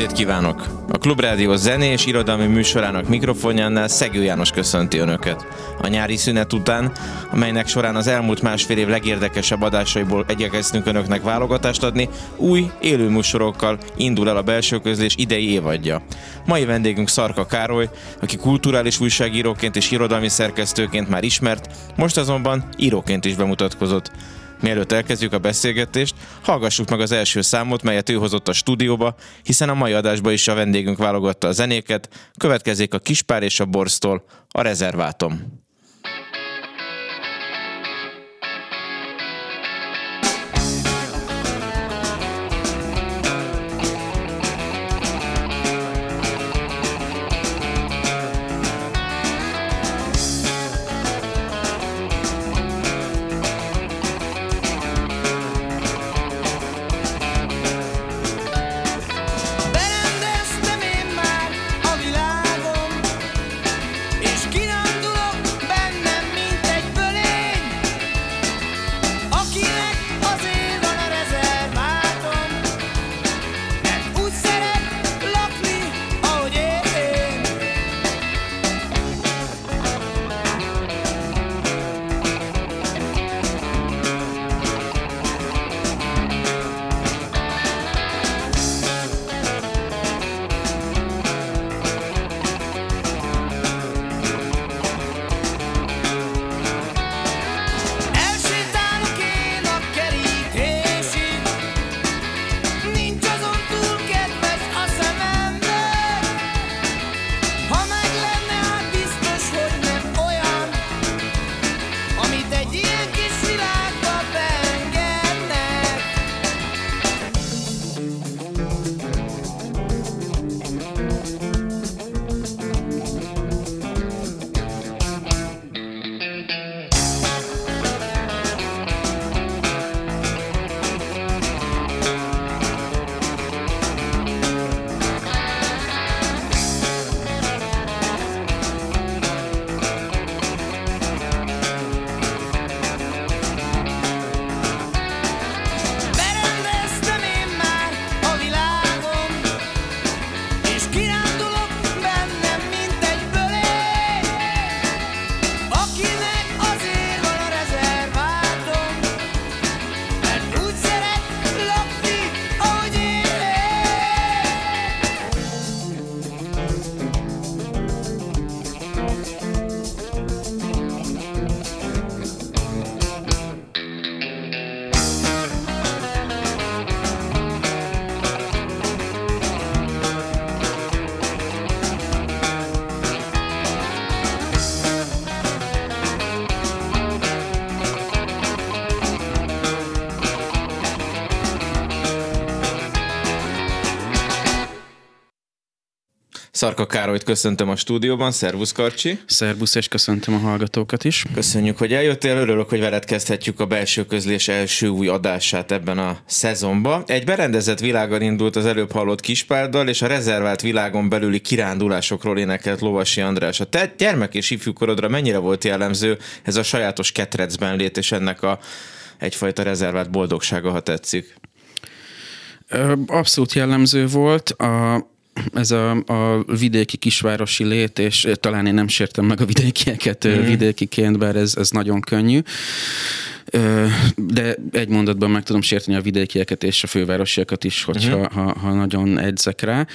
estét kívánok! A Klubrádió zené és irodalmi műsorának mikrofonjánál Szegő János köszönti Önöket. A nyári szünet után, amelynek során az elmúlt másfél év legérdekesebb adásaiból igyekeztünk Önöknek válogatást adni, új, élő műsorokkal indul el a belső közlés idei évadja. Mai vendégünk Szarka Károly, aki kulturális újságíróként és irodalmi szerkesztőként már ismert, most azonban íróként is bemutatkozott. Mielőtt elkezdjük a beszélgetést, hallgassuk meg az első számot, melyet ő hozott a stúdióba, hiszen a mai adásban is a vendégünk válogatta a zenéket, következik a Kispár és a Borsztól, a Rezervátom. Szarka Károlyt köszöntöm a stúdióban, szervusz Karcsi! Szerbusz, és köszöntöm a hallgatókat is. Köszönjük, hogy eljöttél, örülök, hogy veled kezdhetjük a belső közlés első új adását ebben a szezonban. Egy berendezett világon indult az előbb hallott Kispárdal, és a rezervált világon belüli kirándulásokról énekelt Lovasi András. A te gyermek és ifjúkorodra mennyire volt jellemző ez a sajátos ketrecben lét, és ennek a egyfajta rezervált boldogsága, ha tetszik? Abszolút jellemző volt. A, ez a, a vidéki kisvárosi lét, és talán én nem sértem meg a vidékieket mm. vidékiként, bár ez, ez nagyon könnyű. Ö, De egy mondatban meg tudom sérteni a vidékieket és a fővárosiakat is, hogyha uh-huh. ha, ha nagyon edzek rá.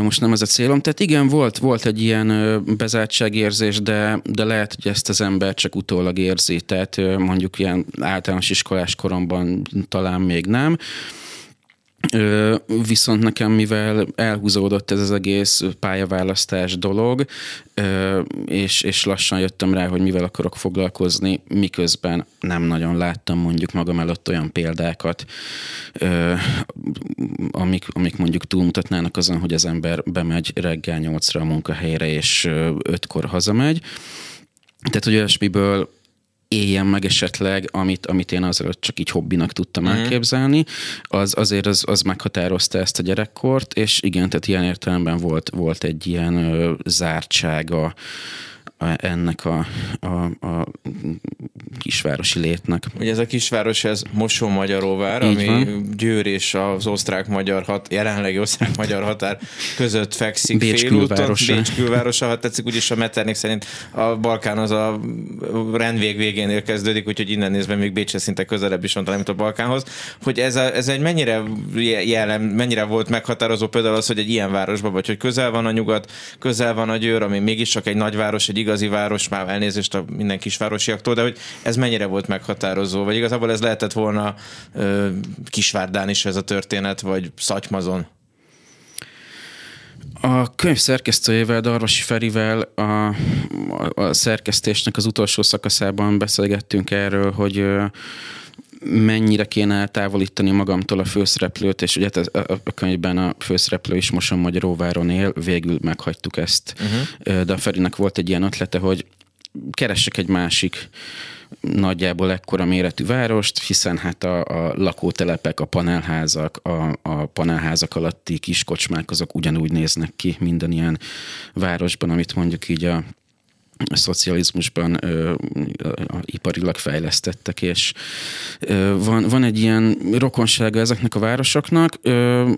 Most nem ez a célom. Tehát igen, volt, volt egy ilyen bezártságérzés, de, de lehet, hogy ezt az ember csak utólag érzi. Tehát mondjuk ilyen általános iskolás koromban talán még nem. Viszont nekem, mivel elhúzódott ez az egész pályaválasztás dolog, és, és lassan jöttem rá, hogy mivel akarok foglalkozni, miközben nem nagyon láttam mondjuk magam előtt olyan példákat, amik, amik mondjuk túlmutatnának azon, hogy az ember bemegy reggel nyolcra a munkahelyre, és ötkor hazamegy. Tehát, hogy olyasmiből éljen meg esetleg, amit, amit én azelőtt csak így hobbinak tudtam mm. elképzelni, az azért az, az meghatározta ezt a gyerekkort, és igen, tehát ilyen értelemben volt, volt egy ilyen ö, zártsága ennek a, a, a kisvárosi létnek. Ugye ez a kisváros, ez Mosó-Magyaróvár, ami van. Győr és az osztrák-magyar hat, jelenlegi osztrák-magyar határ között fekszik Bécs félúton. Bécs külvárosa, ha tetszik, úgyis a Metternich szerint a Balkán az a rendvég végénél kezdődik, úgyhogy innen nézve még Bécs szinte közelebb is van talán, mint a Balkánhoz. Hogy ez, a, ez egy mennyire jellem, mennyire volt meghatározó például az, hogy egy ilyen városban vagy, hogy közel van a nyugat, közel van a Győr, ami mégiscsak egy nagyváros, egy igazi város, már elnézést a minden kisvárosiaktól, de hogy ez mennyire volt meghatározó, vagy igazából ez lehetett volna ö, Kisvárdán is ez a történet, vagy Szatymazon? A könyv szerkesztőjével, Darvasi Ferivel a, a, szerkesztésnek az utolsó szakaszában beszélgettünk erről, hogy mennyire kéne eltávolítani magamtól a főszereplőt, és ugye hát a, könyvben a főszereplő is Moson Magyaróváron él, végül meghagytuk ezt, uh-huh. de a Ferinek volt egy ilyen ötlete, hogy keressek egy másik nagyjából ekkora méretű várost, hiszen hát a, a lakótelepek, a panelházak, a, a panelházak alatti kiskocsmák, azok ugyanúgy néznek ki minden ilyen városban, amit mondjuk így a szocializmusban ö, iparilag fejlesztettek, és ö, van, van egy ilyen rokonsága ezeknek a városoknak. Ö,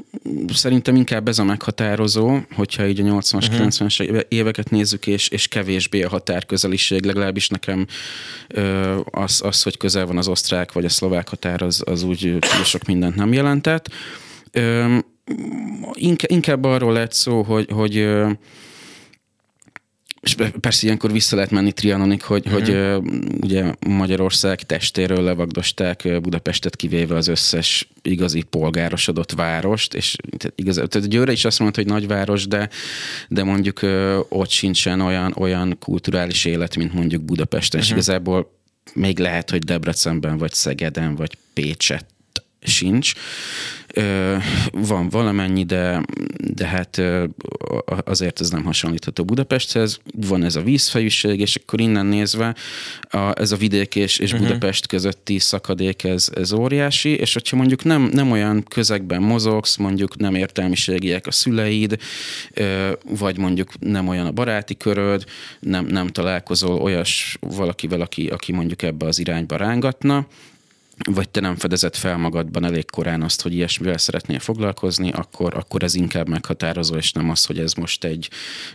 szerintem inkább ez a meghatározó, hogyha így a 80-as, uh-huh. 90-es éveket nézzük, és, és kevésbé a határközeliség, legalábbis nekem ö, az, az, hogy közel van az osztrák vagy a szlovák határ, az, az úgy sok mindent nem jelentett. Ö, inkább, arról lett szó, hogy, hogy és persze ilyenkor vissza lehet menni Trianonig, hogy, mm-hmm. hogy ö, ugye Magyarország testéről levagdosták Budapestet kivéve az összes igazi polgárosodott várost, és igaz, tehát Győre is azt mondta, hogy nagyváros, de, de mondjuk ott sincsen olyan, olyan kulturális élet, mint mondjuk Budapesten, mm-hmm. és igazából még lehet, hogy Debrecenben, vagy Szegeden, vagy Pécset sincs. Van valamennyi, de, de hát azért ez nem hasonlítható Budapesthez. Van ez a vízfejűség, és akkor innen nézve a, ez a vidék és, és uh-huh. Budapest közötti szakadék, ez, ez óriási, és hogyha mondjuk nem, nem olyan közegben mozogsz, mondjuk nem értelmiségiek a szüleid, vagy mondjuk nem olyan a baráti köröd, nem, nem találkozol olyas valakivel, aki, aki mondjuk ebbe az irányba rángatna, vagy te nem fedezett fel magadban elég korán azt, hogy ilyesmivel szeretnél foglalkozni, akkor, akkor ez inkább meghatározó, és nem az, hogy ez most egy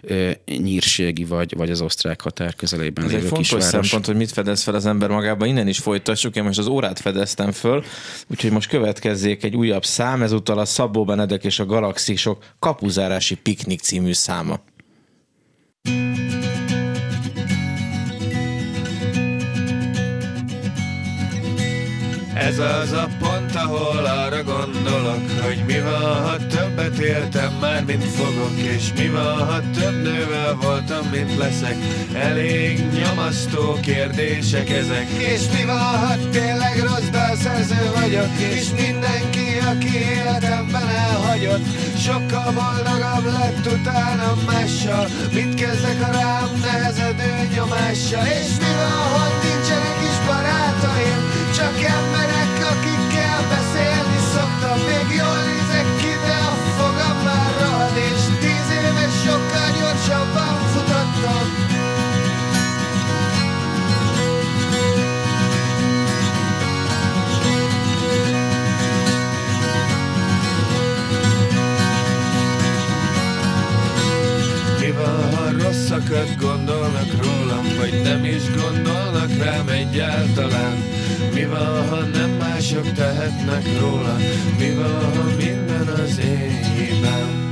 e, nyírségi vagy, vagy az osztrák határ közelében Ez egy lévő fontos kisváros. szempont, hogy mit fedez fel az ember magában. Innen is folytassuk, én most az órát fedeztem föl, úgyhogy most következzék egy újabb szám, ezúttal a Szabó Benedek és a Galaxisok kapuzárási piknik című száma. Ez az a pont, ahol arra gondolok, hogy mi van, ha többet éltem már, mint fogok, és mi van, ha több nővel voltam, mint leszek. Elég nyomasztó kérdések ezek. És mi van, ha tényleg rossz dalszerző vagyok, és mindenki, aki életemben elhagyott, sokkal boldogabb lett utána mással. Mit kezdek a rám nehezedő nyomással, és mi van, ha nincsenek is barátaim, csak emberek, rosszakat gondolnak rólam Vagy nem is gondolnak rám egyáltalán? Mi van, ha nem mások tehetnek róla? Mi van, ha minden az én hibám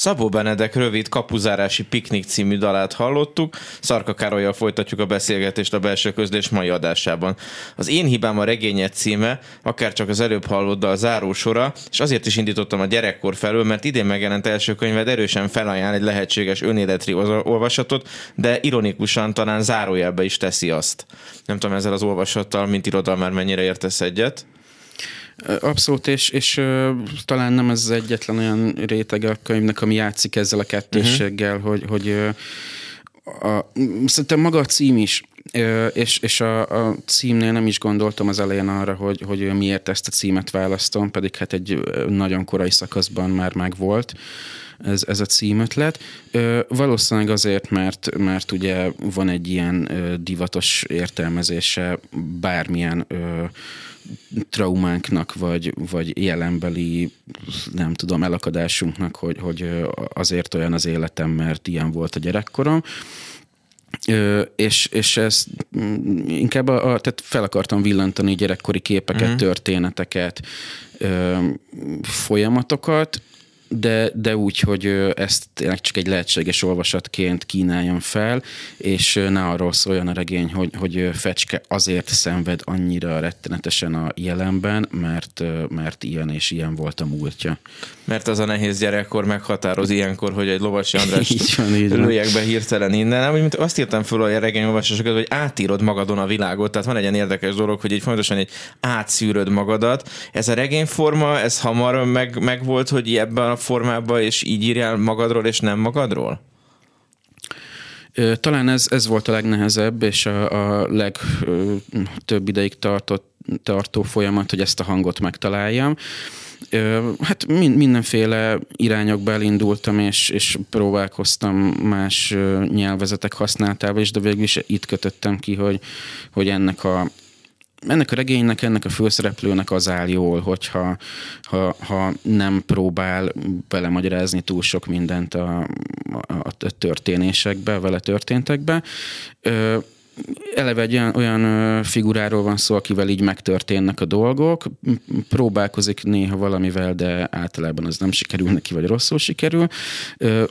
Szabó Benedek rövid kapuzárási piknik című dalát hallottuk, Szarka Károlyjal folytatjuk a beszélgetést a belső közlés mai adásában. Az Én hibám a regényet címe, akár csak az előbb hallott dal zárósora, és azért is indítottam a gyerekkor felől, mert idén megjelent első könyved erősen felajánl egy lehetséges önéletri olvasatot, de ironikusan talán zárójelbe is teszi azt. Nem tudom ezzel az olvasattal, mint irodalmár mennyire értesz egyet? Abszolút, és, és talán nem ez az egyetlen olyan réteg a könyvnek, ami játszik ezzel a kettősséggel, uh-huh. hogy, hogy uh, a, szerintem maga a cím is, és, és a, a címnél nem is gondoltam az elején arra, hogy, hogy miért ezt a címet választom, pedig hát egy nagyon korai szakaszban már megvolt ez, ez a címötlet. Valószínűleg azért, mert, mert ugye van egy ilyen divatos értelmezése bármilyen traumánknak, vagy, vagy jelenbeli, nem tudom, elakadásunknak, hogy, hogy azért olyan az életem, mert ilyen volt a gyerekkorom. Ö, és, és ez mm, inkább a, a, tehát fel akartam villantani gyerekkori képeket, uh-huh. történeteket, ö, folyamatokat, de, de úgy, hogy ezt tényleg csak egy lehetséges olvasatként kínáljam fel, és ne arról szóljon a regény, hogy, hogy Fecske azért szenved annyira rettenetesen a jelenben, mert, mert ilyen és ilyen volt a múltja. Mert az a nehéz gyerekkor meghatároz ilyenkor, hogy egy lovasi András így van, így lőjek be hirtelen innen. Nem, mint azt írtam föl a regény olvasásokat, hogy átírod magadon a világot, tehát van egy ilyen érdekes dolog, hogy egy fontosan egy átszűröd magadat. Ez a regényforma, ez hamar meg, meg volt, hogy ebben a formába, és így írjál magadról, és nem magadról? Talán ez, ez volt a legnehezebb, és a, a legtöbb ideig tartott, tartó folyamat, hogy ezt a hangot megtaláljam. Hát mindenféle irányokba elindultam, és, és próbálkoztam más nyelvezetek használatával is, de végül is itt kötöttem ki, hogy, hogy ennek a ennek a regénynek, ennek a főszereplőnek az áll jól, hogyha ha, ha nem próbál belemagyarázni túl sok mindent a, a, a történésekbe, vele történtekbe. Ö, eleve egy olyan, olyan figuráról van szó, akivel így megtörténnek a dolgok, próbálkozik néha valamivel, de általában az nem sikerül neki, vagy rosszul sikerül,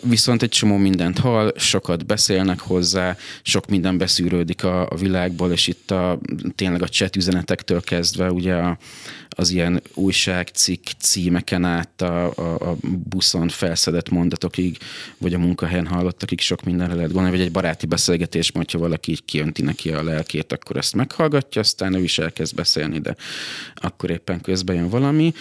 viszont egy csomó mindent hall, sokat beszélnek hozzá, sok minden beszűrődik a, a világból, és itt a, tényleg a chat üzenetektől kezdve ugye a, az ilyen újságcikk címeken át a, a, a buszon felszedett mondatokig, vagy a munkahelyen hallottakig sok mindenre lehet gondolni, vagy egy baráti beszélgetés, hogyha valaki így kiönti neki a lelkét, akkor ezt meghallgatja, aztán ő is elkezd beszélni, de akkor éppen közben jön valami.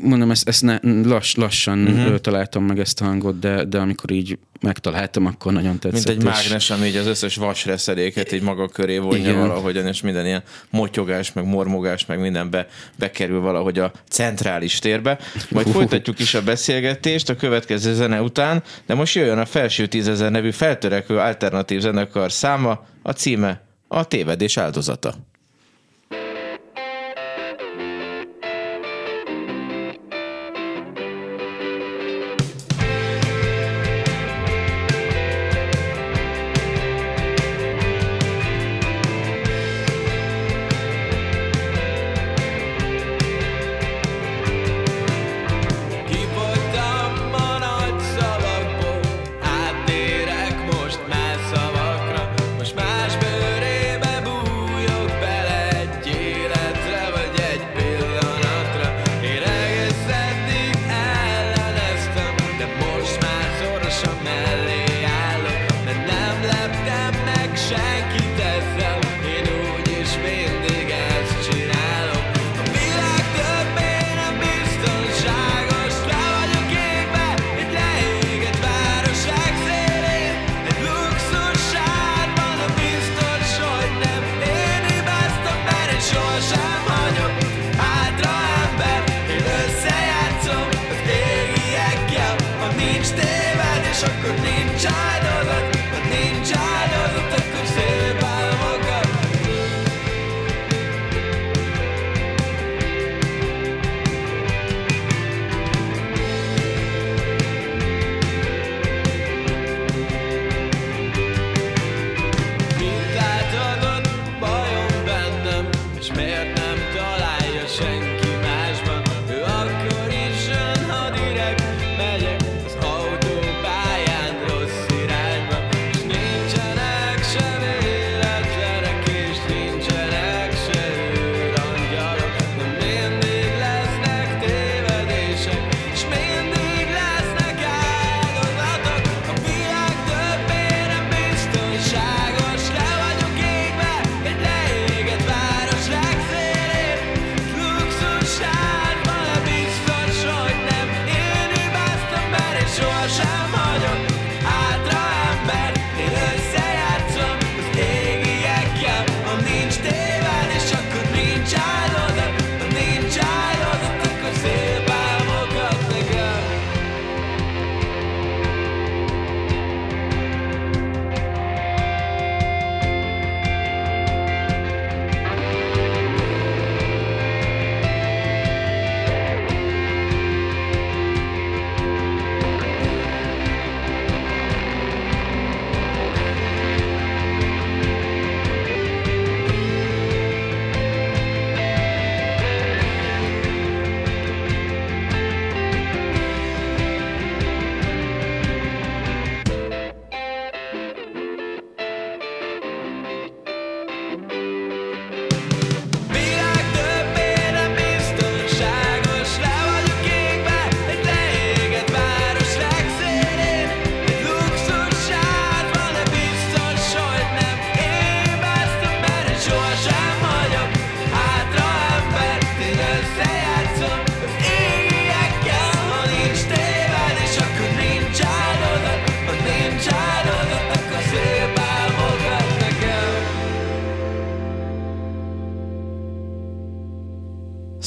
Mondom, ezt, ezt ne, lass, lassan uh-huh. találtam meg ezt a hangot, de, de amikor így megtaláltam, akkor nagyon tetszett. Mint egy mágnes, ami így az összes vasreszedéket így maga köré vonja Igen. valahogyan, és minden ilyen motyogás, meg mormogás, meg mindenbe bekerül valahogy a centrális térbe. Majd uh. folytatjuk is a beszélgetést a következő zene után, de most jöjjön a Felső Tízezer nevű feltörekvő alternatív zenekar száma, a címe a tévedés áldozata.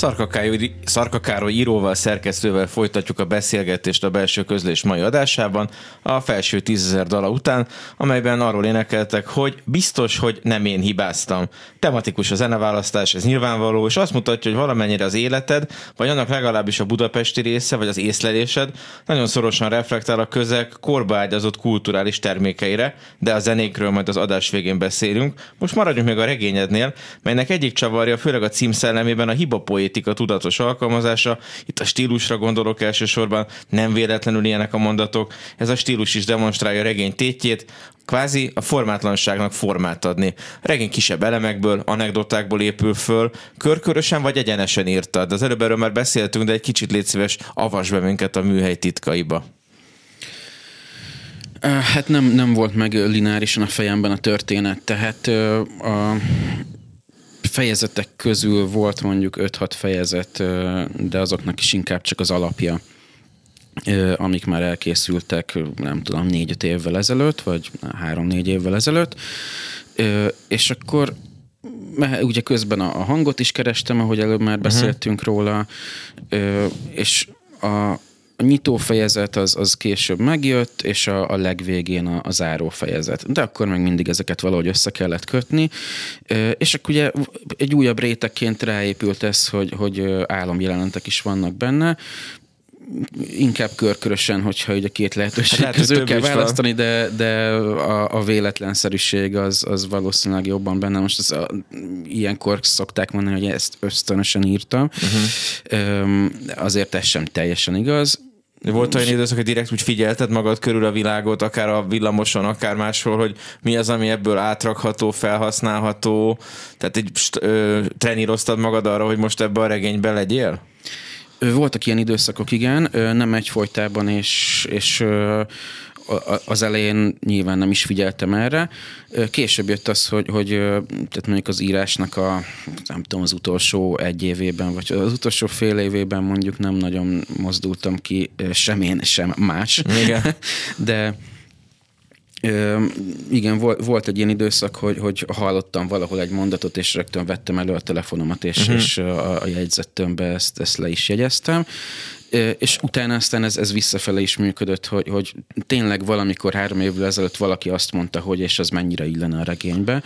Szarka Károly, Szarka Károly íróval, szerkesztővel folytatjuk a beszélgetést a belső közlés mai adásában, a felső tízezer dala után, amelyben arról énekeltek, hogy biztos, hogy nem én hibáztam. Tematikus a zeneválasztás, ez nyilvánvaló, és azt mutatja, hogy valamennyire az életed, vagy annak legalábbis a budapesti része, vagy az észlelésed nagyon szorosan reflektál a közeg korbaágyazott kulturális termékeire, de a zenékről majd az adás végén beszélünk. Most maradjunk még a regényednél, melynek egyik csavarja, főleg a címszellemében a hibapoé poétika tudatos alkalmazása. Itt a stílusra gondolok elsősorban, nem véletlenül ilyenek a mondatok. Ez a stílus is demonstrálja a regény tétjét, kvázi a formátlanságnak formát adni. A regény kisebb elemekből, anekdotákból épül föl, körkörösen vagy egyenesen írtad. Az előbb erről már beszéltünk, de egy kicsit légy szíves, avas be minket a műhely titkaiba. Hát nem, nem volt meg lineárisan a fejemben a történet, tehát a, fejezetek közül volt mondjuk 5-6 fejezet, de azoknak is inkább csak az alapja amik már elkészültek, nem tudom, négy-öt évvel ezelőtt, vagy három-négy évvel ezelőtt, és akkor ugye közben a hangot is kerestem, ahogy előbb már mhm. beszéltünk uh-huh. róla, és a, a nyitó fejezet az, az később megjött, és a, a legvégén a, a záró fejezet. De akkor meg mindig ezeket valahogy össze kellett kötni. És akkor ugye egy újabb rétegként ráépült ez, hogy, hogy álomjelenetek is vannak benne, inkább körkörösen, hogyha ugye két lehetőség hát, közül kell választani, de, de a, a véletlenszerűség az, az valószínűleg jobban benne. Most ez a, ilyenkor szokták mondani, hogy ezt ösztönösen írtam. Uh-huh. Azért ez sem teljesen igaz volt olyan időszak, hogy direkt úgy figyelted magad körül a világot, akár a villamoson, akár máshol, hogy mi az, ami ebből átrakható, felhasználható, tehát egy ö, treníroztad magad arra, hogy most ebbe a regénybe legyél? Voltak ilyen időszakok, igen, nem egyfolytában, és, és az elején nyilván nem is figyeltem erre. Később jött az, hogy, hogy tehát mondjuk az írásnak a, nem tudom, az utolsó egy évében, vagy az utolsó fél évében mondjuk nem nagyon mozdultam ki, sem én, sem más. Igen. De igen, volt egy ilyen időszak, hogy, hogy hallottam valahol egy mondatot, és rögtön vettem elő a telefonomat, és, uh-huh. és a, a jegyzettömbe ezt, ezt le is jegyeztem és utána aztán ez, ez visszafele is működött, hogy, hogy tényleg valamikor három évvel ezelőtt valaki azt mondta, hogy és az mennyire illene a regénybe,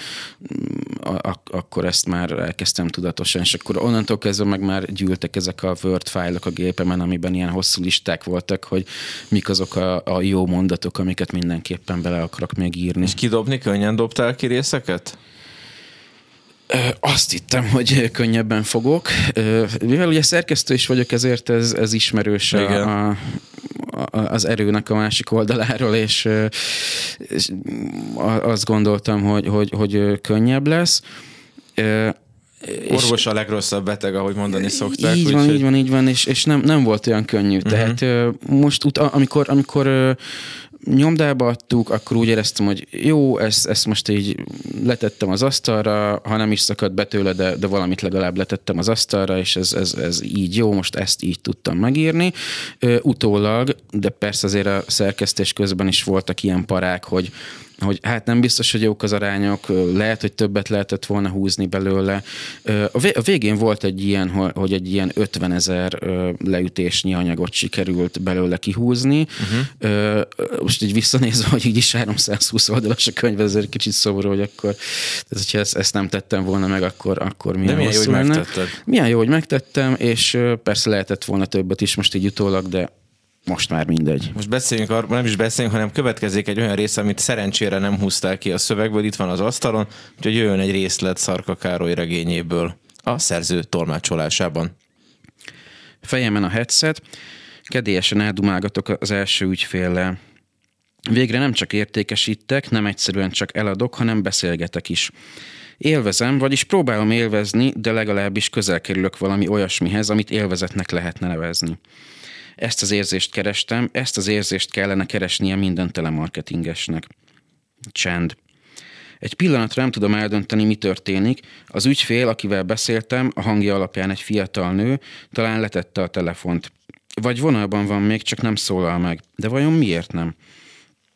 ak- akkor ezt már elkezdtem tudatosan, és akkor onnantól kezdve meg már gyűltek ezek a Word fájlok a gépemen, amiben ilyen hosszú listák voltak, hogy mik azok a, a jó mondatok, amiket mindenképpen bele akarok még írni. És kidobni könnyen dobtál ki részeket? Azt hittem, hogy könnyebben fogok. Mivel ugye szerkesztő is vagyok, ezért ez, ez ismerős a, a, az erőnek a másik oldaláról, és, és azt gondoltam, hogy, hogy, hogy könnyebb lesz. Orvos a legrosszabb beteg, ahogy mondani szokták. Így van, úgy, így van, így van, és, és nem, nem volt olyan könnyű. Uh-huh. Tehát most, amikor, amikor nyomdába adtuk, akkor úgy éreztem, hogy jó, ezt, ezt most így letettem az asztalra, ha nem is szakadt be tőle, de, de valamit legalább letettem az asztalra, és ez, ez, ez így jó, most ezt így tudtam megírni. Utólag, de persze azért a szerkesztés közben is voltak ilyen parák, hogy hogy hát nem biztos, hogy jók az arányok, lehet, hogy többet lehetett volna húzni belőle. A végén volt egy ilyen, hogy egy ilyen 50 ezer leütésnyi anyagot sikerült belőle kihúzni. Uh-huh. Most így visszanézve, hogy így is 320 oldalas a könyv, ez egy kicsit szomorú, hogy akkor, tehát hogyha ezt, ezt nem tettem volna meg, akkor, akkor milyen, de milyen jó, hogy megtetted. Milyen jó, hogy megtettem, és persze lehetett volna többet is most így utólag, de most már mindegy. Most beszéljünk arról, nem is beszéljünk, hanem következik egy olyan rész, amit szerencsére nem húzták ki a szövegből, itt van az asztalon, úgyhogy jöjjön egy részlet Szarka Károly regényéből a szerző tolmácsolásában. Fejemen a headset, kedélyesen eldumálgatok az első ügyféllel. Végre nem csak értékesítek, nem egyszerűen csak eladok, hanem beszélgetek is. Élvezem, vagyis próbálom élvezni, de legalábbis közel kerülök valami olyasmihez, amit élvezetnek lehetne nevezni. Ezt az érzést kerestem, ezt az érzést kellene keresnie minden telemarketingesnek. Csend. Egy pillanatra nem tudom eldönteni, mi történik. Az ügyfél, akivel beszéltem, a hangja alapján egy fiatal nő, talán letette a telefont. Vagy vonalban van még, csak nem szólal meg. De vajon miért nem?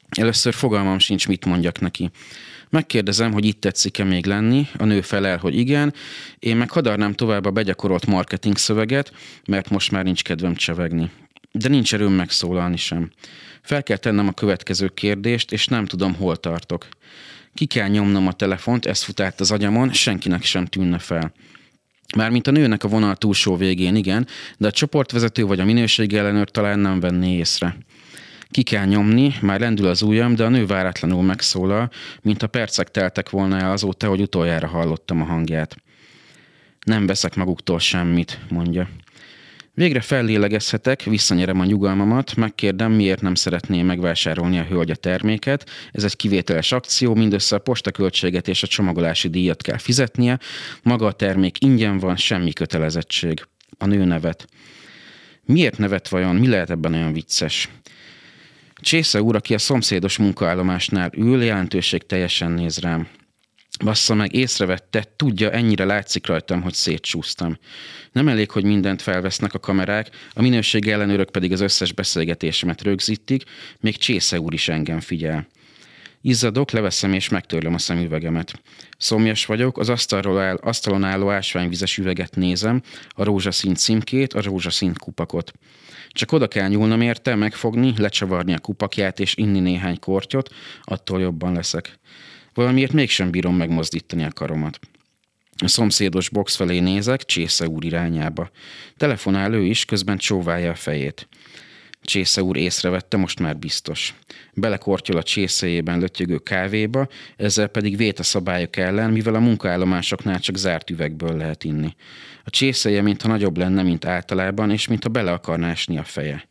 Először fogalmam sincs, mit mondjak neki. Megkérdezem, hogy itt tetszik-e még lenni, a nő felel, hogy igen, én meg hadarnám tovább a begyakorolt marketing szöveget, mert most már nincs kedvem csevegni. De nincs erőm megszólalni sem. Fel kell tennem a következő kérdést, és nem tudom, hol tartok. Ki kell nyomnom a telefont, ez fut át az agyamon, senkinek sem tűnne fel. Mármint a nőnek a vonal túlsó végén, igen, de a csoportvezető vagy a minőségi ellenőr talán nem venné észre. Ki kell nyomni, már lendül az ujjam, de a nő váratlanul megszólal, mint a percek teltek volna el azóta, hogy utoljára hallottam a hangját. Nem veszek maguktól semmit, mondja. Végre fellélegezhetek, visszanyerem a nyugalmamat, megkérdem, miért nem szeretné megvásárolni a hölgy a terméket. Ez egy kivételes akció, mindössze a postaköltséget és a csomagolási díjat kell fizetnie. Maga a termék ingyen van, semmi kötelezettség. A nő nevet. Miért nevet vajon? Mi lehet ebben olyan vicces? Csésze úr, aki a szomszédos munkaállomásnál ül, jelentőség teljesen néz rám. Bassza meg, észrevette, tudja, ennyire látszik rajtam, hogy szétcsúsztam. Nem elég, hogy mindent felvesznek a kamerák, a minőség ellenőrök pedig az összes beszélgetésemet rögzítik, még Csésze úr is engem figyel. Izzadok, leveszem és megtörlöm a szemüvegemet. Szomjas vagyok, az asztalról áll, asztalon álló ásványvizes üveget nézem, a rózsaszín címkét, a rózsaszín kupakot. Csak oda kell nyúlnom érte, megfogni, lecsavarni a kupakját és inni néhány kortyot, attól jobban leszek. Valamiért mégsem bírom megmozdítani a karomat. A szomszédos box felé nézek, Csésze úr irányába. Telefonál ő is, közben csóválja a fejét. Csésze úr észrevette, most már biztos. Belekortyol a csészejében lötyögő kávéba, ezzel pedig vét a szabályok ellen, mivel a munkaállomásoknál csak zárt üvegből lehet inni. A csészeje, mintha nagyobb lenne, mint általában, és mintha bele akarná esni a feje.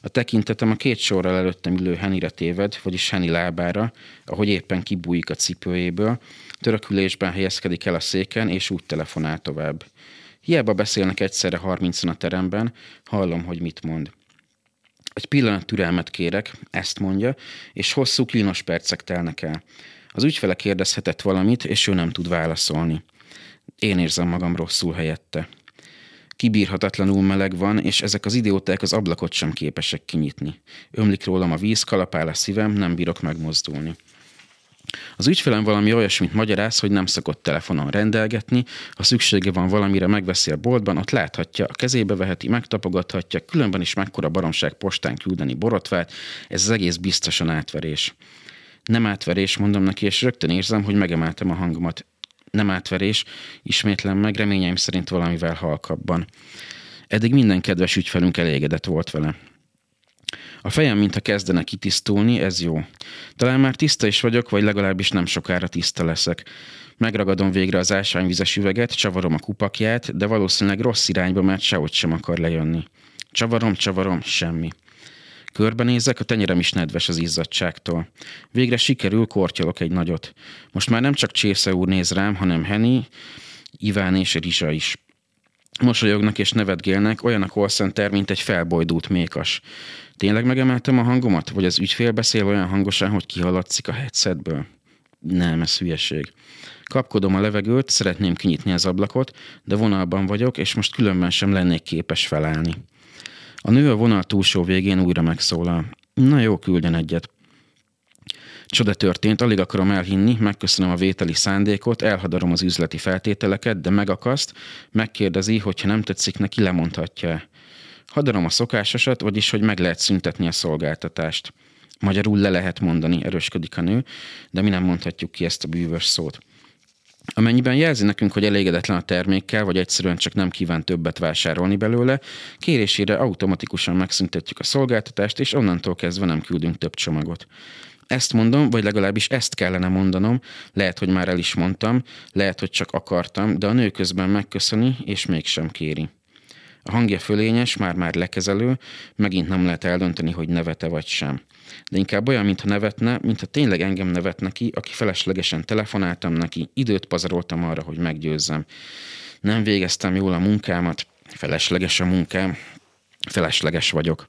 A tekintetem a két sorral előttem ülő Henire téved, vagyis Heni lábára, ahogy éppen kibújik a cipőjéből, törökülésben helyezkedik el a széken, és úgy telefonál tovább. Hiába beszélnek egyszerre harmincan a teremben, hallom, hogy mit mond. Egy pillanat türelmet kérek, ezt mondja, és hosszú klínos percek telnek el. Az ügyfele kérdezhetett valamit, és ő nem tud válaszolni. Én érzem magam rosszul helyette. Kibírhatatlanul meleg van, és ezek az idióták az ablakot sem képesek kinyitni. Ömlik rólam a víz, kalapál a szívem, nem bírok megmozdulni. Az ügyfelem valami olyasmit magyaráz, hogy nem szokott telefonon rendelgetni, ha szüksége van valamire, megveszi a boltban, ott láthatja, a kezébe veheti, megtapogathatja, különben is mekkora baromság postán küldeni borotvát, ez az egész biztosan átverés. Nem átverés, mondom neki, és rögtön érzem, hogy megemeltem a hangomat. Nem átverés, ismétlem meg, reményeim szerint valamivel halkabban. Eddig minden kedves ügyfelünk elégedett volt vele. A fejem, mintha kezdene kitisztulni, ez jó. Talán már tiszta is vagyok, vagy legalábbis nem sokára tiszta leszek. Megragadom végre az ásványvizes üveget, csavarom a kupakját, de valószínűleg rossz irányba, mert sehogy sem akar lejönni. Csavarom, csavarom, semmi. Körbenézek, a tenyerem is nedves az izzadságtól. Végre sikerül, kortyolok egy nagyot. Most már nem csak Csésze úr néz rám, hanem Henny, Iván és Rizsa is. Mosolyognak és nevetgélnek, olyan a call center, mint egy felbojdult mékas. Tényleg megemeltem a hangomat? Vagy az ügyfél beszél olyan hangosan, hogy kihaladszik a headsetből? Nem, ez hülyeség. Kapkodom a levegőt, szeretném kinyitni az ablakot, de vonalban vagyok, és most különben sem lennék képes felállni. A nő a vonal túlsó végén újra megszólal. Na jó, küldjen egyet. Csoda történt, alig akarom elhinni, megköszönöm a vételi szándékot, elhadarom az üzleti feltételeket, de megakaszt, megkérdezi, hogyha nem tetszik neki, lemondhatja-e. Hadarom a szokásosat, vagyis hogy meg lehet szüntetni a szolgáltatást. Magyarul le lehet mondani, erősködik a nő, de mi nem mondhatjuk ki ezt a bűvös szót. Amennyiben jelzi nekünk, hogy elégedetlen a termékkel, vagy egyszerűen csak nem kíván többet vásárolni belőle, kérésére automatikusan megszüntetjük a szolgáltatást, és onnantól kezdve nem küldünk több csomagot. Ezt mondom, vagy legalábbis ezt kellene mondanom, lehet, hogy már el is mondtam, lehet, hogy csak akartam, de a nő közben megköszöni, és mégsem kéri. A hangja fölényes, már-már lekezelő, megint nem lehet eldönteni, hogy nevete vagy sem. De inkább olyan, mintha nevetne, mintha tényleg engem nevet neki, aki feleslegesen telefonáltam neki, időt pazaroltam arra, hogy meggyőzzem. Nem végeztem jól a munkámat, felesleges a munkám, felesleges vagyok.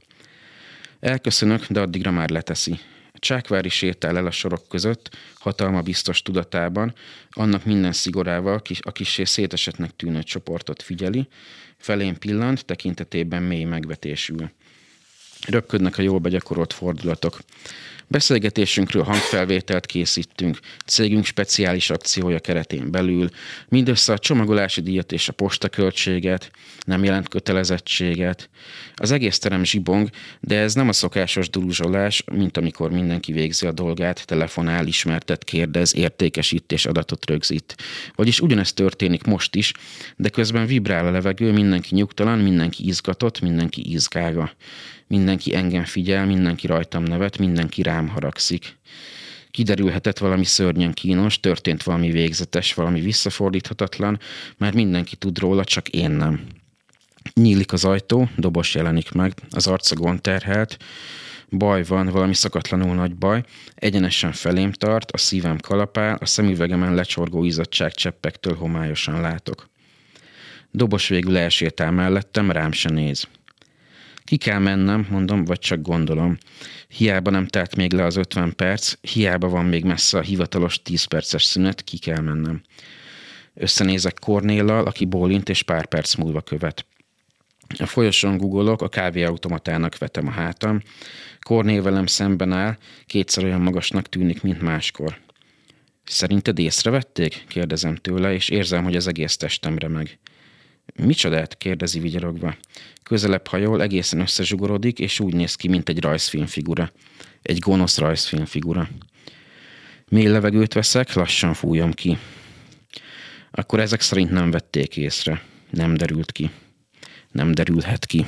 Elköszönök, de addigra már leteszi. Csákvári sétál el a sorok között, hatalma biztos tudatában, annak minden szigorával, a kissé szétesetnek tűnő csoportot figyeli, felén pillant, tekintetében mély megvetésül. Röpködnek a jól begyakorolt fordulatok. Beszélgetésünkről hangfelvételt készítünk, cégünk speciális akciója keretén belül, mindössze a csomagolási díjat és a postaköltséget, nem jelent kötelezettséget. Az egész terem zsibong, de ez nem a szokásos duluzsolás, mint amikor mindenki végzi a dolgát, telefonál, ismertet, kérdez, értékesít és adatot rögzít. Vagyis ugyanezt történik most is, de közben vibrál a levegő, mindenki nyugtalan, mindenki izgatott, mindenki izgága. Mindenki engem figyel, mindenki rajtam nevet, mindenki rám haragszik. Kiderülhetett valami szörnyen kínos, történt valami végzetes, valami visszafordíthatatlan, mert mindenki tud róla, csak én nem. Nyílik az ajtó, dobos jelenik meg, az arca terhelt, baj van, valami szakatlanul nagy baj, egyenesen felém tart, a szívem kalapál, a szemüvegemen lecsorgó izzadság cseppektől homályosan látok. Dobos végül elsétál mellettem, rám se néz. Ki kell mennem, mondom, vagy csak gondolom. Hiába nem telt még le az 50 perc, hiába van még messze a hivatalos 10 perces szünet, ki kell mennem. Összenézek Kornéllal, aki bólint és pár perc múlva követ. A folyosón googolok, a kávéautomatának vetem a hátam. Kornél velem szemben áll, kétszer olyan magasnak tűnik, mint máskor. Szerinted észrevették? kérdezem tőle, és érzem, hogy az egész testemre meg. Micsodát? kérdezi vigyorogva. Közelebb hajol, egészen összezsugorodik, és úgy néz ki, mint egy rajzfilmfigura. Egy gonosz rajzfilmfigura. Mély levegőt veszek, lassan fújom ki. Akkor ezek szerint nem vették észre. Nem derült ki. Nem derülhet ki.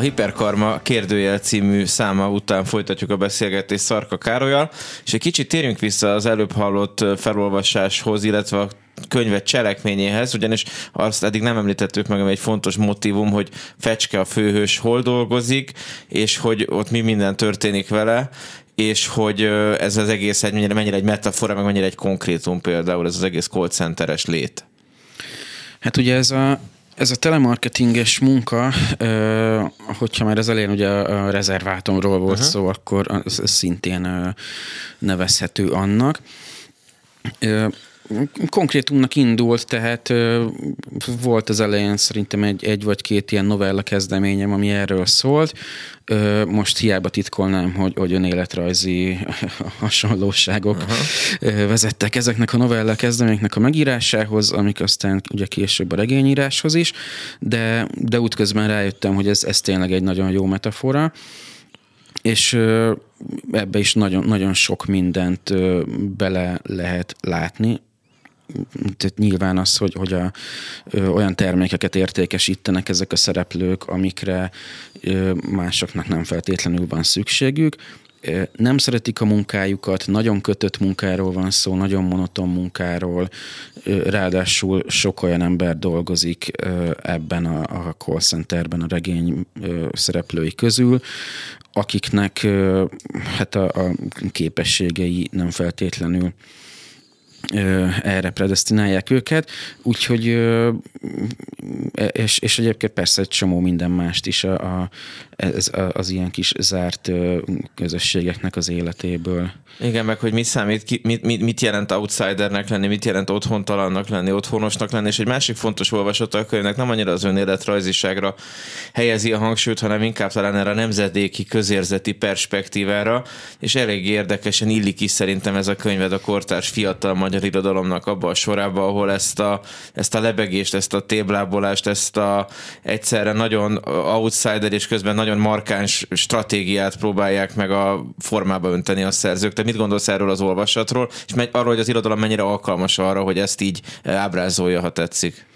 Hiperkarma kérdőjel című száma után folytatjuk a beszélgetést Szarka Károlyal, és egy kicsit térjünk vissza az előbb hallott felolvasáshoz, illetve a könyvet cselekményéhez, ugyanis azt eddig nem említettük meg, ami egy fontos motivum, hogy Fecske a főhős hol dolgozik, és hogy ott mi minden történik vele, és hogy ez az egész egy mennyire, mennyire egy metafora, meg mennyire egy konkrétum például ez az egész call centeres lét. Hát ugye ez a, ez a telemarketinges munka, hogyha már az elején ugye a rezervátumról volt uh-huh. szó, akkor az szintén nevezhető annak. Konkrétumnak indult, tehát volt az elején szerintem egy, egy vagy két ilyen novella kezdeményem, ami erről szólt. Most hiába titkolnám, hogy, hogy önéletrajzi hasonlóságok uh-huh. vezettek ezeknek a novella kezdeményeknek a megírásához, amik aztán ugye később a regényíráshoz is, de, de útközben rájöttem, hogy ez, ez tényleg egy nagyon jó metafora és ebbe is nagyon, nagyon sok mindent bele lehet látni. Tehát nyilván az, hogy, hogy a, ö, olyan termékeket értékesítenek ezek a szereplők, amikre ö, másoknak nem feltétlenül van szükségük. Nem szeretik a munkájukat, nagyon kötött munkáról van szó, nagyon monoton munkáról, ráadásul sok olyan ember dolgozik ebben a, a call centerben a regény szereplői közül, akiknek hát a, a képességei nem feltétlenül erre predestinálják őket, úgyhogy ö, és, és egyébként persze egy csomó minden mást is a, a, ez, a, az ilyen kis zárt közösségeknek az életéből. Igen, meg hogy mit számít, ki, mit, mit, mit jelent outsidernek lenni, mit jelent otthontalannak lenni, otthonosnak lenni, és egy másik fontos olvasata a könyvnek nem annyira az önéletrajziságra helyezi a hangsúlyt, hanem inkább talán erre a nemzedéki közérzeti perspektívára, és elég érdekesen illik is szerintem ez a könyved a kortárs fiatal magyar irodalomnak abba a sorába, ahol ezt a, ezt a lebegést, ezt a téblábolást, ezt a egyszerre nagyon outsider és közben nagyon markáns stratégiát próbálják meg a formába önteni a szerzők. Te mit gondolsz erről az olvasatról, és arról, hogy az irodalom mennyire alkalmas arra, hogy ezt így ábrázolja, ha tetszik?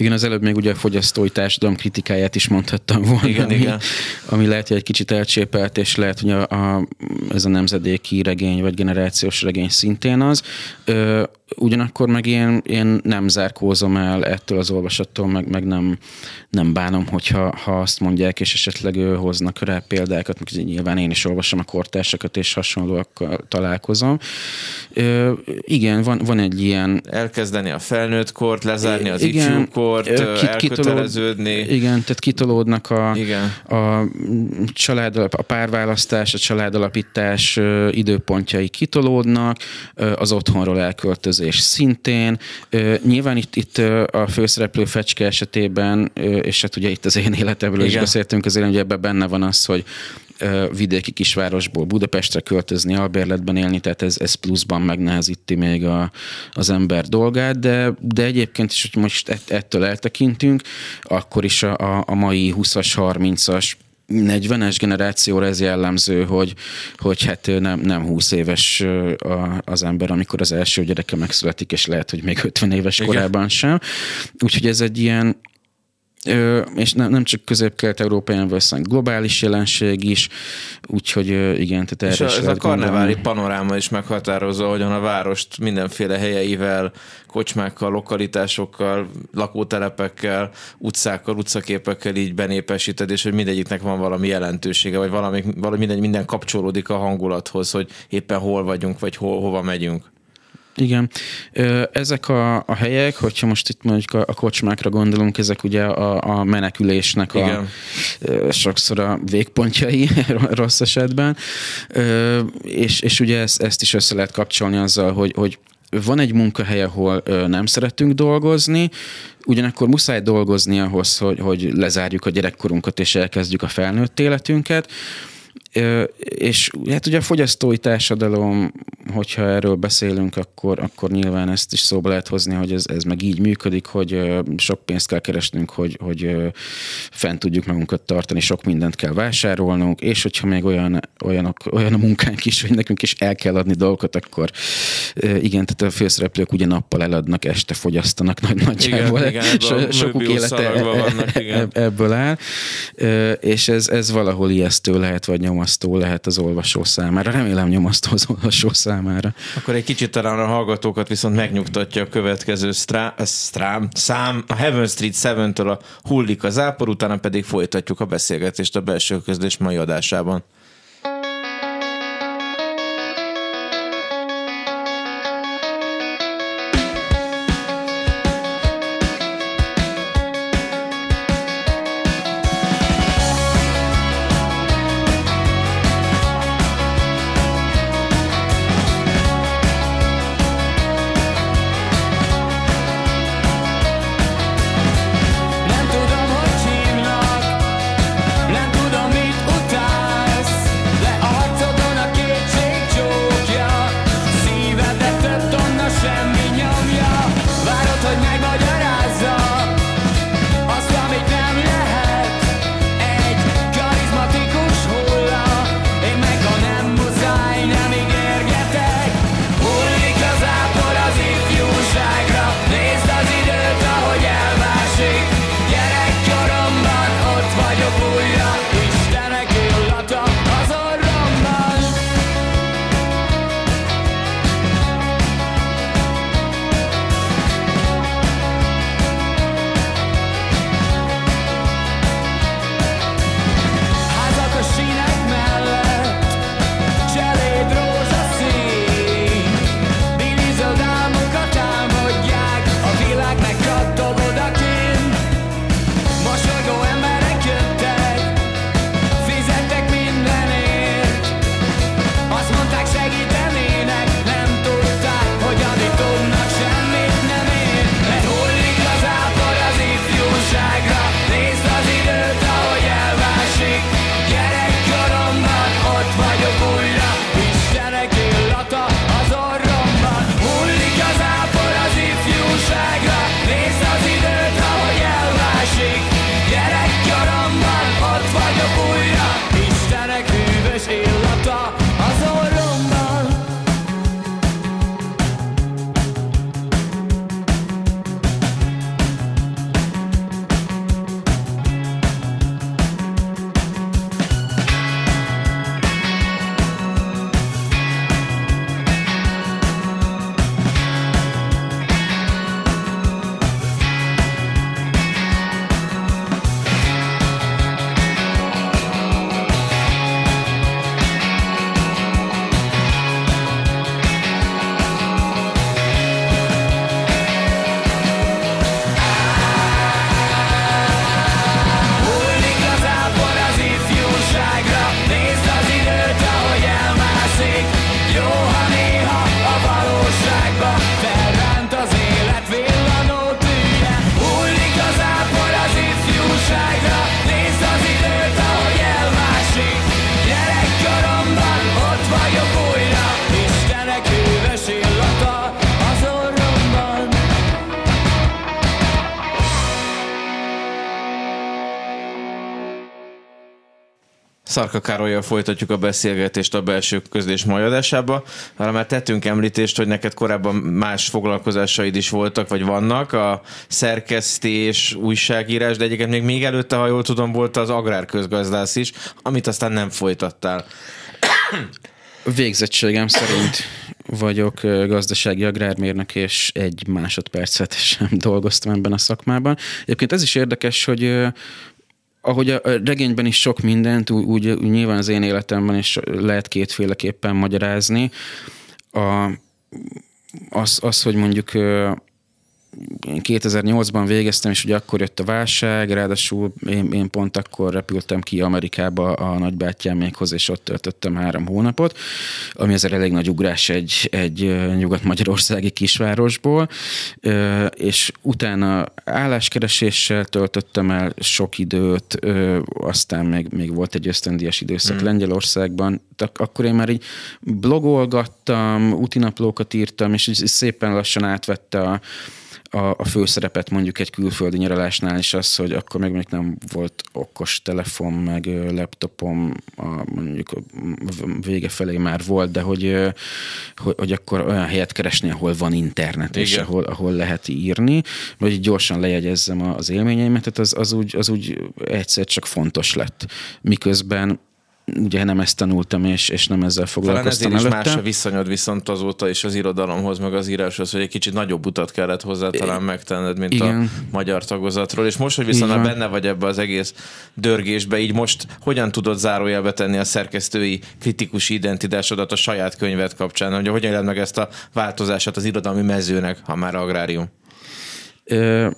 Igen, az előbb még ugye a fogyasztói társadalom kritikáját is mondhattam volna, Igen, ami, igen. ami lehet, hogy egy kicsit elcsépelt, és lehet, hogy a, a, ez a nemzedéki regény, vagy generációs regény szintén az. Ö, ugyanakkor meg én, én nem zárkózom el ettől az olvasattól, meg, meg nem, nem bánom, hogyha ha azt mondják, és esetleg ő hoznak rá példákat, meg nyilván én is olvasom a kortársakat, és hasonlóakkal találkozom. Ö, igen, van, van egy ilyen Elkezdeni a felnőtt kort, lezárni az Igen, ifjúkort, eh, kit- kitolód- elköteleződni. Igen, tehát kitolódnak a, Igen. a család, a párválasztás, a családalapítás időpontjai kitolódnak, az otthonról elköltözés szintén. Ö, Nyilván itt, itt a főszereplő fecske esetében, és hát ugye itt az én életemről is Igen. beszéltünk, azért hogy ebben benne van az, hogy vidéki kisvárosból Budapestre költözni, albérletben élni, tehát ez, ez pluszban megnehezíti még a, az ember dolgát, de, de egyébként is, hogy most ett- ettől eltekintünk, akkor is a, a, a mai 20-as, 30-as 40-es generációra ez jellemző, hogy, hogy hát nem, nem 20 éves az ember, amikor az első gyereke megszületik, és lehet, hogy még 50 éves Igen. korában sem. Úgyhogy ez egy ilyen és nem, nem csak közép-kelet-európaian veszem, globális jelenség is, úgyhogy igen, tehát És erre a, is ez a lehet karnevári gondolni. panoráma is meghatározza, hogyan a várost mindenféle helyeivel, kocsmákkal, lokalitásokkal, lakótelepekkel, utcákkal, utcaképekkel így benépesíted, és hogy mindegyiknek van valami jelentősége, vagy valami, valami minden, minden kapcsolódik a hangulathoz, hogy éppen hol vagyunk, vagy hol, hova megyünk. Igen. Ezek a, a helyek, hogyha most itt mondjuk a, a kocsmákra gondolunk, ezek ugye a, a menekülésnek a, Igen. ö, sokszor a végpontjai rossz esetben, és, és ugye ezt, ezt is össze lehet kapcsolni azzal, hogy, hogy van egy munkahely, ahol nem szeretünk dolgozni, ugyanakkor muszáj dolgozni ahhoz, hogy, hogy lezárjuk a gyerekkorunkat és elkezdjük a felnőtt életünket, és hát ugye a fogyasztói társadalom, hogyha erről beszélünk, akkor, akkor nyilván ezt is szóba lehet hozni, hogy ez, ez meg így működik, hogy sok pénzt kell keresnünk, hogy, hogy fent tudjuk magunkat tartani, sok mindent kell vásárolnunk, és hogyha még olyan, olyanok, olyan a munkánk is, hogy nekünk is el kell adni dolgokat, akkor igen, tehát a főszereplők ugye nappal eladnak, este fogyasztanak nagy nagyjából. igen, a Sokuk élete vannak, igen. ebb- ebből áll, és ez, ez valahol ijesztő lehet, vagy nyomasztó lehet az olvasó számára. Remélem nyomasztó az olvasó számára. Akkor egy kicsit talán a hallgatókat viszont megnyugtatja a következő strá, strám, szám, a Heaven Street 7-től a Hullik a zápor, utána pedig folytatjuk a beszélgetést a belső közlés mai adásában. Szarka Károlyjal folytatjuk a beszélgetést a belső közlés mai adásába. Arra már tettünk említést, hogy neked korábban más foglalkozásaid is voltak, vagy vannak, a szerkesztés, újságírás, de egyébként még, még előtte, ha jól tudom, volt az agrárközgazdász is, amit aztán nem folytattál. Végzettségem szerint vagyok gazdasági agrármérnök, és egy másodpercet sem dolgoztam ebben a szakmában. Egyébként ez is érdekes, hogy ahogy a regényben is sok mindent, úgy, úgy, úgy nyilván az én életemben is lehet kétféleképpen magyarázni. A, az, az, hogy mondjuk én 2008-ban végeztem, és ugye akkor jött a válság, ráadásul én, én pont akkor repültem ki Amerikába a nagybátyámékhoz, és ott töltöttem három hónapot, ami azért elég nagy ugrás egy, egy nyugat-magyarországi kisvárosból, és utána álláskereséssel töltöttem el sok időt, aztán még, még volt egy ösztöndíjas időszak mm. Lengyelországban, akkor én már így blogolgattam, útinaplókat írtam, és így szépen lassan átvette a, a, a főszerepet mondjuk egy külföldi nyaralásnál is az, hogy akkor még mondjuk nem volt okos telefon, meg laptopom, a, mondjuk a vége felé már volt, de hogy, hogy, hogy akkor olyan helyet keresni, ahol van internet, és Igen. ahol, ahol lehet írni, vagy gyorsan lejegyezzem az élményeimet, tehát az, az, úgy, az úgy egyszer csak fontos lett. Miközben ugye nem ezt tanultam, és, és nem ezzel Talán foglalkoztam ezért is előtte. más a viszonyod viszont azóta is az irodalomhoz, meg az íráshoz, hogy egy kicsit nagyobb utat kellett hozzá talán megtenned, mint Igen. a magyar tagozatról. És most, hogy viszont már benne vagy ebbe az egész dörgésbe, így most hogyan tudod zárójelbe tenni a szerkesztői kritikus identitásodat a saját könyved kapcsán? Hogy hogyan éled meg ezt a változását az irodalmi mezőnek, ha már agrárium? Ö,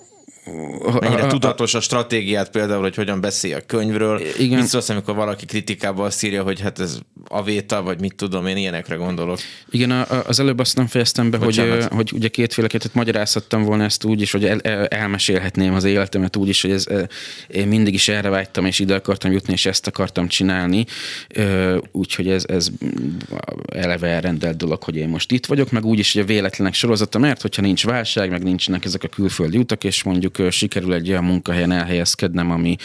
Mennyire tudatos a stratégiát például, hogy hogyan beszél a könyvről. Igen. Szólsz, amikor valaki kritikában azt írja, hogy hát ez a véta, vagy mit tudom, én ilyenekre gondolok. Igen, az előbb azt nem fejeztem be, hogy, Bocsánat. hogy ugye kétféleképpen magyarázhattam volna ezt úgy is, hogy el, el, elmesélhetném az életemet úgy is, hogy ez, én mindig is erre vágytam, és ide akartam jutni, és ezt akartam csinálni. Úgyhogy ez, ez eleve elrendelt dolog, hogy én most itt vagyok, meg úgy is, hogy a véletlenek sorozata, mert hogyha nincs válság, meg nincsenek ezek a külföldi utak, és mondjuk ö, sikerül egy olyan munkahelyen elhelyezkednem, ami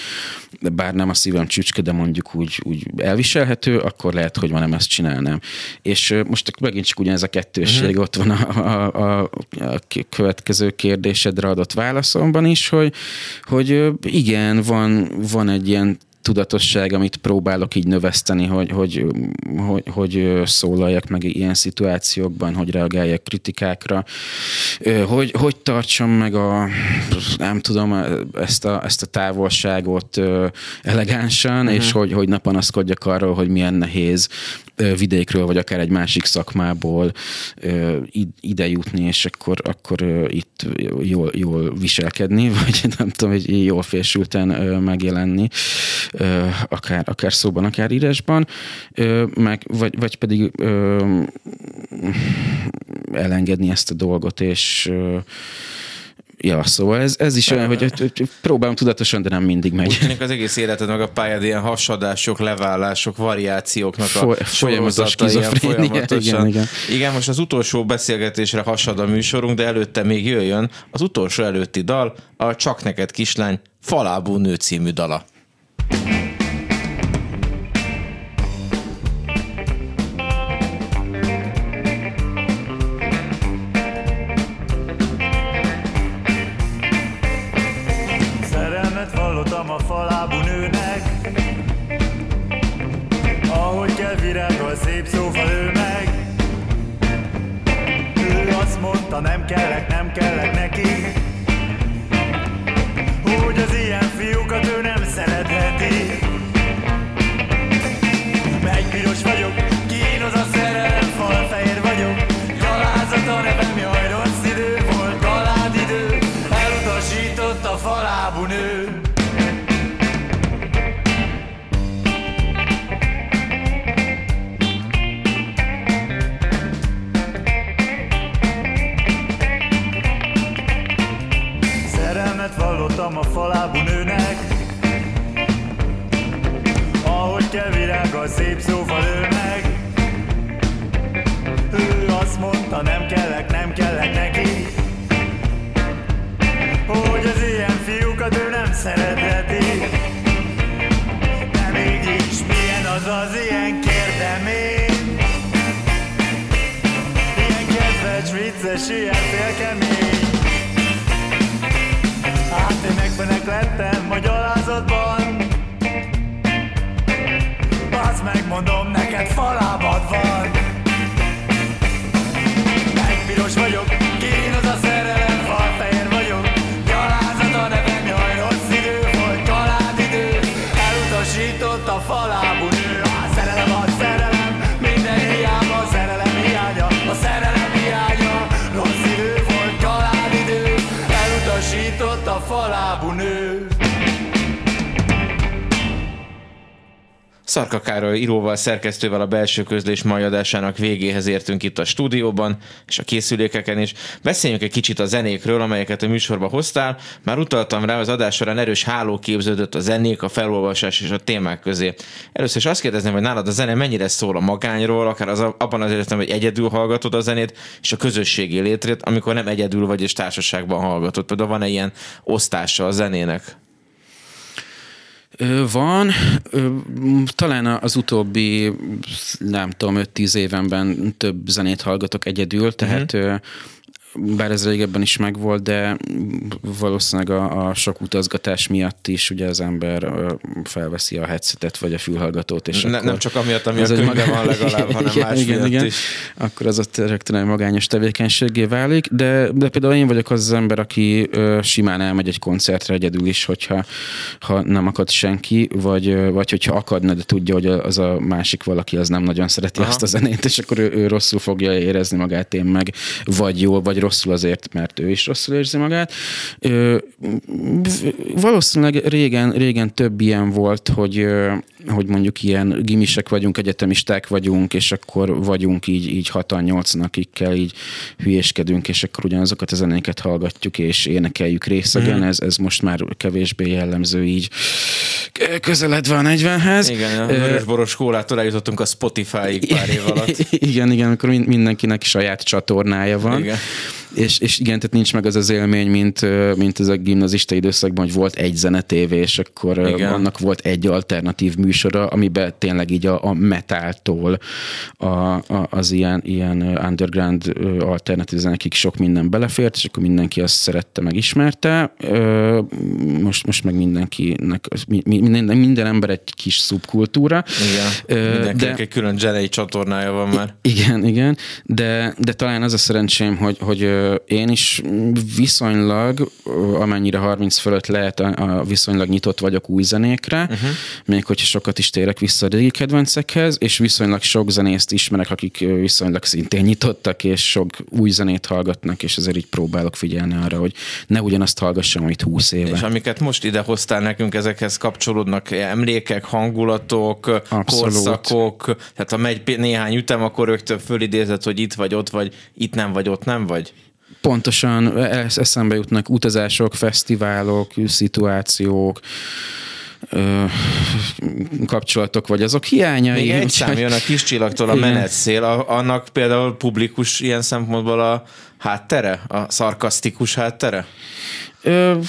bár nem a szívem csücske, de mondjuk úgy, úgy elviselhető, akkor lehet, hogy nem ezt csinálnám. És most megint csak ugyanez a kettősség uh-huh. ott van a, a, a, a következő kérdésedre adott válaszomban is, hogy, hogy igen, van, van egy ilyen tudatosság, amit próbálok így növeszteni, hogy, hogy, hogy, hogy szólaljak meg ilyen szituációkban, hogy reagáljak kritikákra, hogy, hogy tartsam meg a, nem tudom, ezt a, ezt a távolságot elegánsan, uh-huh. és hogy, hogy ne panaszkodjak arról, hogy milyen nehéz vidékről, vagy akár egy másik szakmából ide jutni, és akkor, akkor itt jól, jól viselkedni, vagy nem tudom, hogy jól fésülten megjelenni, akár, akár szóban, akár írásban, meg, vagy, vagy pedig elengedni ezt a dolgot, és Ja, szóval ez, ez is olyan, hogy, próbálom tudatosan, de nem mindig megy. Úgy tűnik az egész életed meg a pályád ilyen hasadások, leválások, variációknak a Foly- folyamatos folyamatosan. igen, igen. igen, most az utolsó beszélgetésre hasad a műsorunk, de előtte még jöjjön az utolsó előtti dal, a Csak neked kislány Falábú nő című dala. Bye. voltam a falábú nőnek. Ahogy te virággal szép szóval ő meg. Ő azt mondta nem kellek, nem kellek neki. Hogy az ilyen fiúkat ő nem szeretheti. De mégis milyen az az ilyen kérdemény Ilyen kedves, vicces, ilyen félkemény. A gyalázatban Bazd meg, mondom, neked falábad van. Megpiros vagyok, Szarka Károly íróval, szerkesztővel a belső közlés mai végéhez értünk itt a stúdióban, és a készülékeken is. Beszéljünk egy kicsit a zenékről, amelyeket a műsorba hoztál. Már utaltam rá, az adás során erős háló képződött a zenék, a felolvasás és a témák közé. Először is azt kérdezném, hogy nálad a zene mennyire szól a magányról, akár az, abban az értem, hogy egyedül hallgatod a zenét, és a közösségi létrét, amikor nem egyedül vagy és társaságban hallgatod. Például van-e ilyen osztása a zenének? Van, talán az utóbbi, nem tudom, 5-10 évenben több zenét hallgatok egyedül, tehát uh-huh. Bár ez régebben is megvolt, de valószínűleg a, a sok utazgatás miatt is ugye az ember felveszi a headsetet vagy a fülhallgatót, és Ne, nem csak amiatt, ami a könyvben maga- van legalább, hanem igen, más igen, igen. is. Akkor az ott rögtön magányos tevékenységé válik, de, de például én vagyok az az ember, aki simán elmegy egy koncertre egyedül is, hogyha ha nem akad senki, vagy, vagy hogyha akadna, de tudja, hogy az a másik valaki az nem nagyon szereti. Aha. azt a zenét, és akkor ő, ő rosszul fogja érezni magát, én meg vagy jól, vagy rosszul azért, mert ő is rosszul érzi magát. Valószínűleg régen, régen több ilyen volt, hogy, hogy mondjuk ilyen gimisek vagyunk, egyetemisták vagyunk, és akkor vagyunk így, így hatan, nyolcan, akikkel így hülyéskedünk, és akkor ugyanazokat a zenéket hallgatjuk, és énekeljük részegen. Ez, ez most már kevésbé jellemző így közeledve a 40-hez. Igen, a vörösboros kólától eljutottunk a Spotify-ig pár év alatt. igen, igen, min- mindenkinek saját csatornája van. Igen. És, és igen, tehát nincs meg az az élmény, mint, mint ez a gimnazista időszakban, hogy volt egy zenetévé, és akkor Igen. annak volt egy alternatív műsora, amiben tényleg így a, a metáltól a, a, az ilyen, ilyen underground alternatív zenekig sok minden belefért, és akkor mindenki azt szerette, meg ismerte. Ö, Most, most meg mindenkinek, mi- mi- minden, minden ember egy kis szubkultúra. Igen. Mindenkinek de- egy külön zenei csatornája van már. igen, igen, de, de talán az a szerencsém, hogy, hogy én is viszonylag, amennyire 30 fölött lehet, a, a viszonylag nyitott vagyok új zenékre, uh-huh. még hogyha sokat is térek vissza a régi kedvencekhez, és viszonylag sok zenészt ismerek, akik viszonylag szintén nyitottak, és sok új zenét hallgatnak, és ezért így próbálok figyelni arra, hogy ne ugyanazt hallgassam, amit 20 éve. És amiket most ide hoztál nekünk, ezekhez kapcsolódnak emlékek, hangulatok, Abszolút. korszakok, tehát ha megy néhány ütem, akkor rögtön fölidézed, hogy itt vagy, ott vagy, itt nem vagy, ott nem vagy. Pontosan ez- eszembe jutnak utazások, fesztiválok, szituációk, ö, kapcsolatok, vagy azok hiányai. Még egy szám jön a kis csillagtól, a menetszél, a, annak például publikus ilyen szempontból a háttere, a szarkasztikus háttere? Ö,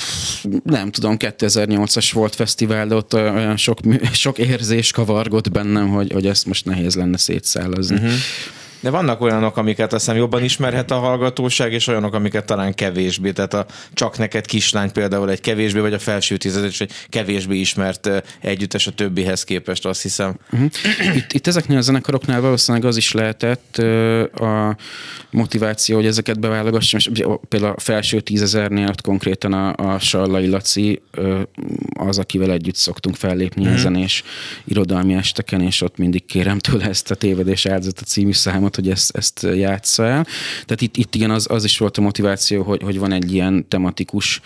nem tudom, 2008-as volt fesztivál, de ott olyan sok, sok érzés kavargott bennem, hogy, hogy ezt most nehéz lenne szétszállazni. Uh-huh. De vannak olyanok, amiket azt hiszem jobban ismerhet a hallgatóság, és olyanok, amiket talán kevésbé. Tehát a Csak neked kislány például egy kevésbé, vagy a felső tized is egy kevésbé ismert együttes a többihez képest, azt hiszem. Itt, itt ezeknél a zenekaroknál valószínűleg az is lehetett a motiváció, hogy ezeket beválogassam, és például a felső tízezernél ott konkrétan a, a Sallai Laci az, akivel együtt szoktunk fellépni mm. ezen, és irodalmi esteken, és ott mindig kérem tőle ezt a Tévedés áldozata című számot, hogy ezt, ezt játsza el. Tehát itt, itt igen, az, az is volt a motiváció, hogy, hogy van egy ilyen tematikus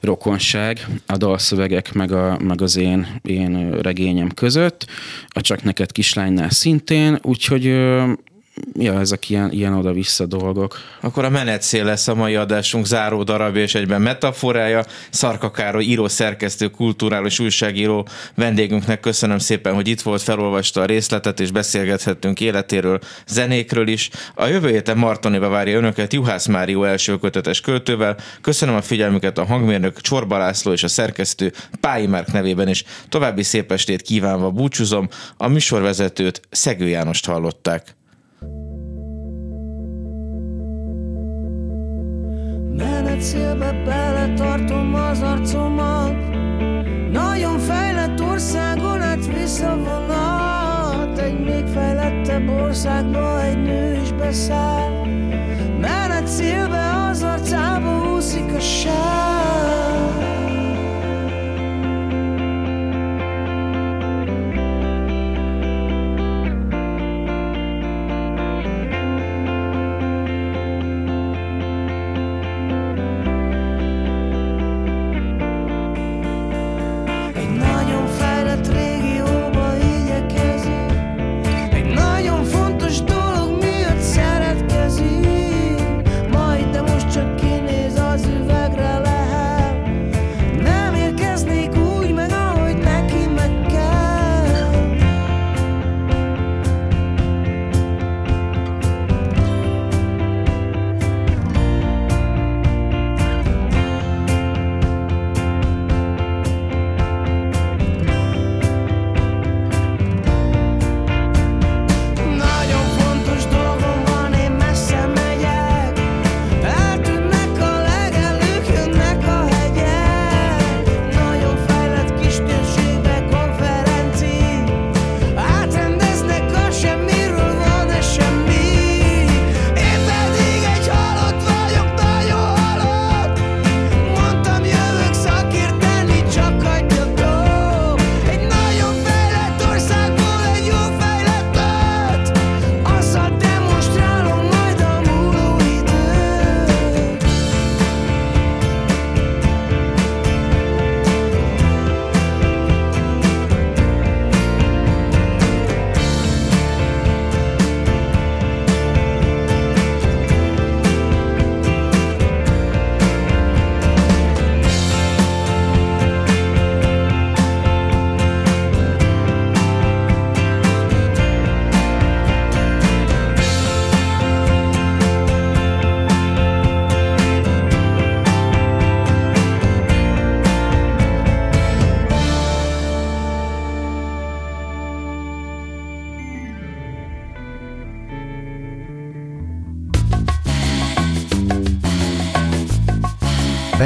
rokonság a dalszövegek meg, a, meg az én, én regényem között, a Csak neked kislánynál szintén, úgyhogy ja, ezek ilyen, ilyen oda-vissza dolgok. Akkor a menetszél lesz a mai adásunk záró darabja és egyben metaforája. Szarka Károly, író, szerkesztő, kulturális újságíró vendégünknek köszönöm szépen, hogy itt volt, felolvasta a részletet, és beszélgethettünk életéről, zenékről is. A jövő héten Martoniba várja önöket Juhász Márió első kötetes költővel. Köszönöm a figyelmüket a hangmérnök Csorba László és a szerkesztő Pályi Márk nevében is. További szép estét kívánva búcsúzom. A műsorvezetőt Szegő Jánost hallották. acélbe beletartom az arcomat. Nagyon fejlett országon át visszavonat Egy még fejlettebb országba egy nő is beszáll. Menet szélbe az arcába úszik a sár.